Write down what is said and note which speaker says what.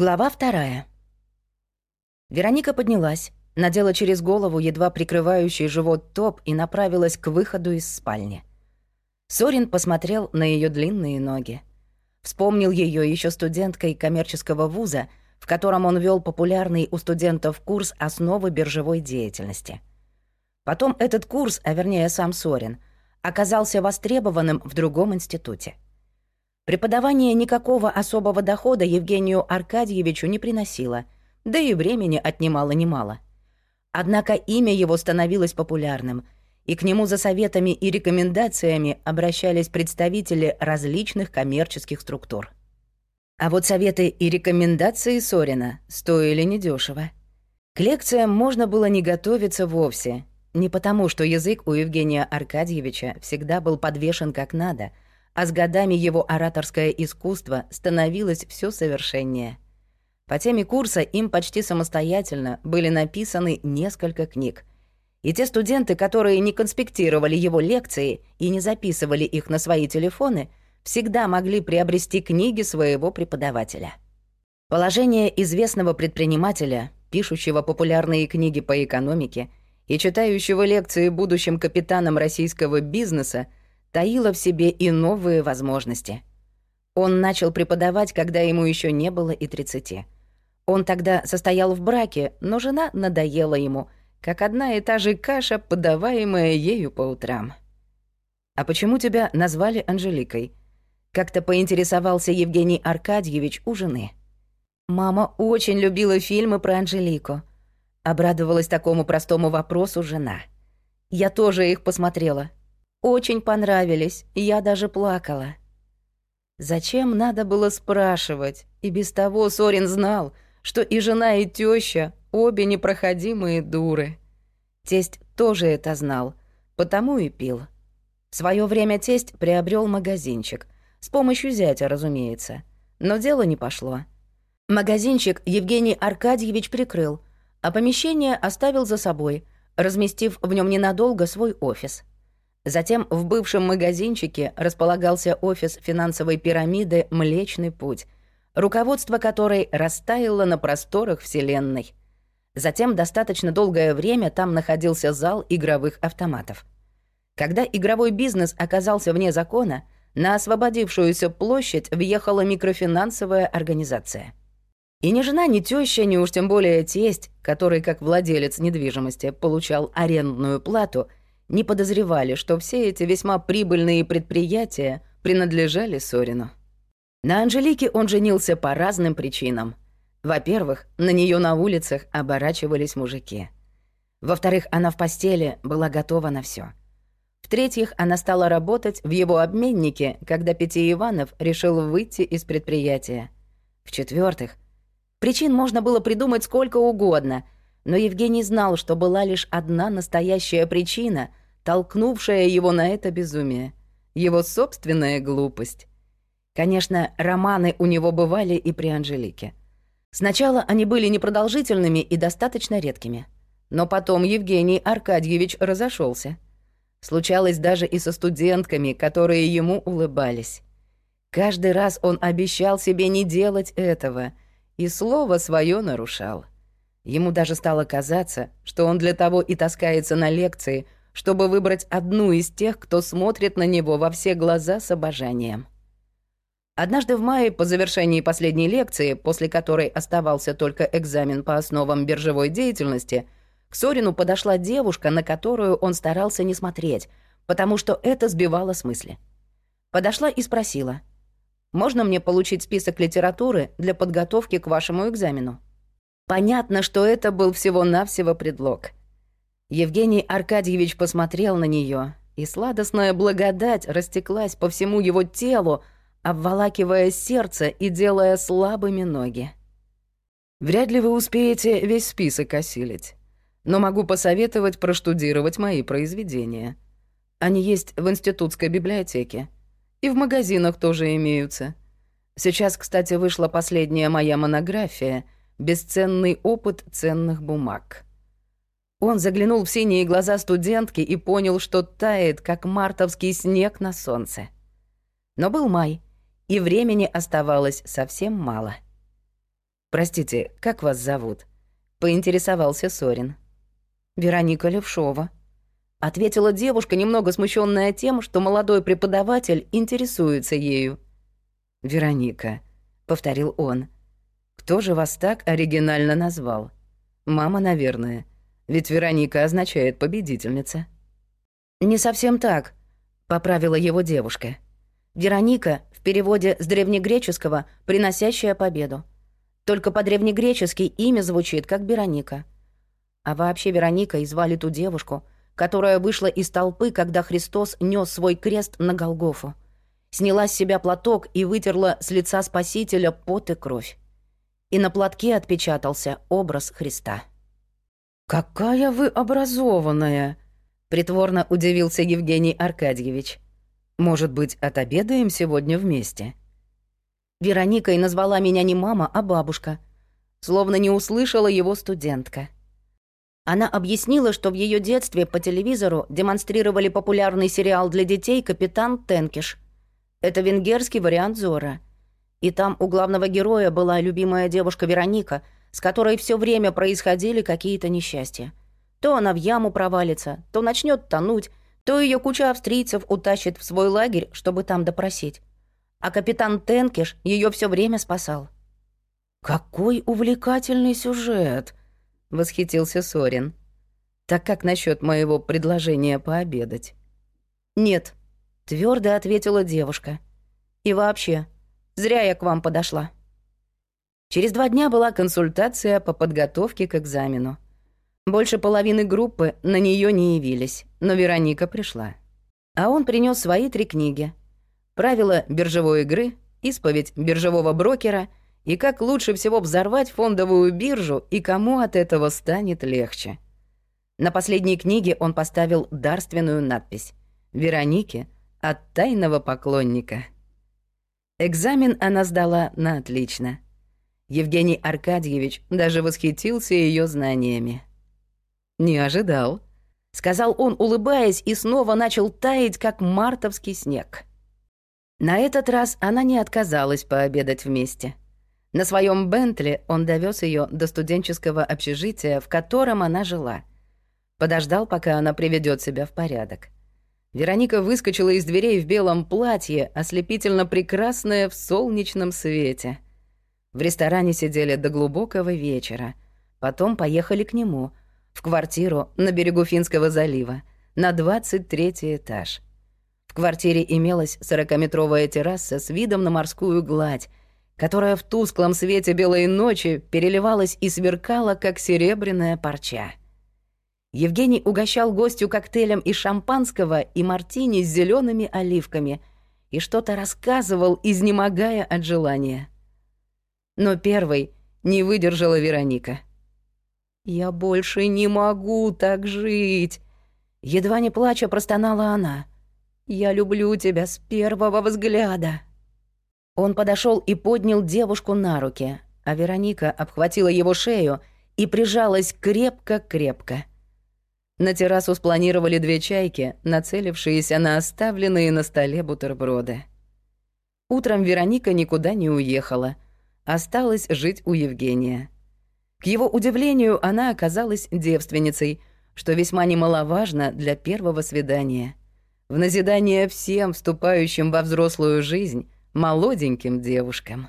Speaker 1: Глава вторая. Вероника поднялась, надела через голову едва прикрывающий живот топ и направилась к выходу из спальни. Сорин посмотрел на ее длинные ноги. Вспомнил ее еще студенткой коммерческого вуза, в котором он вел популярный у студентов курс «Основы биржевой деятельности». Потом этот курс, а вернее сам Сорин, оказался востребованным в другом институте — Преподавание никакого особого дохода Евгению Аркадьевичу не приносило, да и времени отнимало немало. Однако имя его становилось популярным, и к нему за советами и рекомендациями обращались представители различных коммерческих структур. А вот советы и рекомендации Сорина стоили недешево. К лекциям можно было не готовиться вовсе, не потому, что язык у Евгения Аркадьевича всегда был подвешен как надо — а с годами его ораторское искусство становилось все совершеннее. По теме курса им почти самостоятельно были написаны несколько книг. И те студенты, которые не конспектировали его лекции и не записывали их на свои телефоны, всегда могли приобрести книги своего преподавателя. Положение известного предпринимателя, пишущего популярные книги по экономике и читающего лекции будущим капитанам российского бизнеса – таила в себе и новые возможности. Он начал преподавать, когда ему еще не было и 30. Он тогда состоял в браке, но жена надоела ему, как одна и та же каша, подаваемая ею по утрам. «А почему тебя назвали Анжеликой?» Как-то поинтересовался Евгений Аркадьевич у жены. «Мама очень любила фильмы про Анжелику». Обрадовалась такому простому вопросу жена. «Я тоже их посмотрела. Очень понравились, я даже плакала. Зачем надо было спрашивать? И без того Сорин знал, что и жена, и теща обе непроходимые дуры. Тесть тоже это знал, потому и пил. В свое время тесть приобрел магазинчик, с помощью зятя, разумеется. Но дело не пошло. Магазинчик Евгений Аркадьевич прикрыл, а помещение оставил за собой, разместив в нем ненадолго свой офис — Затем в бывшем магазинчике располагался офис финансовой пирамиды «Млечный путь», руководство которой растаяло на просторах Вселенной. Затем достаточно долгое время там находился зал игровых автоматов. Когда игровой бизнес оказался вне закона, на освободившуюся площадь въехала микрофинансовая организация. И ни жена, ни теща, ни уж тем более тесть, который как владелец недвижимости получал арендную плату – не подозревали, что все эти весьма прибыльные предприятия принадлежали Сорину. На Анжелике он женился по разным причинам. Во-первых, на нее на улицах оборачивались мужики. Во-вторых, она в постели была готова на все. В-третьих, она стала работать в его обменнике, когда Пяти Иванов решил выйти из предприятия. В-четвертых, причин можно было придумать сколько угодно, но Евгений знал, что была лишь одна настоящая причина, толкнувшая его на это безумие. Его собственная глупость. Конечно, романы у него бывали и при Анжелике. Сначала они были непродолжительными и достаточно редкими. Но потом Евгений Аркадьевич разошелся. Случалось даже и со студентками, которые ему улыбались. Каждый раз он обещал себе не делать этого, и слово свое нарушал. Ему даже стало казаться, что он для того и таскается на лекции — чтобы выбрать одну из тех, кто смотрит на него во все глаза с обожанием. Однажды в мае, по завершении последней лекции, после которой оставался только экзамен по основам биржевой деятельности, к Сорину подошла девушка, на которую он старался не смотреть, потому что это сбивало с мысли. Подошла и спросила, «Можно мне получить список литературы для подготовки к вашему экзамену?» Понятно, что это был всего-навсего предлог — Евгений Аркадьевич посмотрел на нее, и сладостная благодать растеклась по всему его телу, обволакивая сердце и делая слабыми ноги. «Вряд ли вы успеете весь список осилить, но могу посоветовать проштудировать мои произведения. Они есть в институтской библиотеке. И в магазинах тоже имеются. Сейчас, кстати, вышла последняя моя монография «Бесценный опыт ценных бумаг». Он заглянул в синие глаза студентки и понял, что тает, как мартовский снег на солнце. Но был май, и времени оставалось совсем мало. «Простите, как вас зовут?» — поинтересовался Сорин. «Вероника Левшова», — ответила девушка, немного смущенная тем, что молодой преподаватель интересуется ею. «Вероника», — повторил он. «Кто же вас так оригинально назвал? Мама, наверное. Ведь Вероника означает победительница». «Не совсем так», — поправила его девушка. «Вероника в переводе с древнегреческого «приносящая победу». Только по-древнегречески имя звучит как Вероника. А вообще Вероника и звали ту девушку, которая вышла из толпы, когда Христос нес свой крест на Голгофу. Сняла с себя платок и вытерла с лица Спасителя пот и кровь. И на платке отпечатался образ Христа. «Какая вы образованная!» — притворно удивился Евгений Аркадьевич. «Может быть, отобедаем сегодня вместе?» Вероника и назвала меня не мама, а бабушка. Словно не услышала его студентка. Она объяснила, что в ее детстве по телевизору демонстрировали популярный сериал для детей «Капитан Тенкиш». Это венгерский вариант Зора. И там у главного героя была любимая девушка Вероника, с которой все время происходили какие-то несчастья. То она в яму провалится, то начнет тонуть, то ее куча австрийцев утащит в свой лагерь, чтобы там допросить а капитан Тенкиш ее все время спасал. «Какой увлекательный сюжет!» — восхитился Сорин. «Так как насчет моего предложения пообедать?» «Нет», — твердо ответила девушка. «И вообще, зря я к вам подошла». Через два дня была консультация по подготовке к экзамену. Больше половины группы на нее не явились, но Вероника пришла. А он принес свои три книги — правила биржевой игры, исповедь биржевого брокера и как лучше всего взорвать фондовую биржу и кому от этого станет легче. На последней книге он поставил дарственную надпись «Веронике от тайного поклонника». Экзамен она сдала на отлично. Евгений Аркадьевич даже восхитился ее знаниями. «Не ожидал», — сказал он, улыбаясь, и снова начал таять, как мартовский снег. На этот раз она не отказалась пообедать вместе. На своем Бентли он довез ее до студенческого общежития, в котором она жила. Подождал, пока она приведет себя в порядок. Вероника выскочила из дверей в белом платье, ослепительно прекрасная в солнечном свете. В ресторане сидели до глубокого вечера. Потом поехали к нему, в квартиру на берегу Финского залива, на 23 этаж. В квартире имелась сорокаметровая терраса с видом на морскую гладь, которая в тусклом свете белой ночи переливалась и сверкала, как серебряная парча. Евгений угощал гостю коктейлем из шампанского и мартини с зелеными оливками и что-то рассказывал, изнемогая от желания. Но первой не выдержала Вероника. «Я больше не могу так жить!» Едва не плача простонала она. Я люблю тебя с первого взгляда». Он подошел и поднял девушку на руки, а Вероника обхватила его шею и прижалась крепко-крепко. На террасу спланировали две чайки, нацелившиеся на оставленные на столе бутерброды. Утром Вероника никуда не уехала, осталась жить у Евгения. К его удивлению, она оказалась девственницей, что весьма немаловажно для первого свидания — в назидание всем вступающим во взрослую жизнь молоденьким девушкам.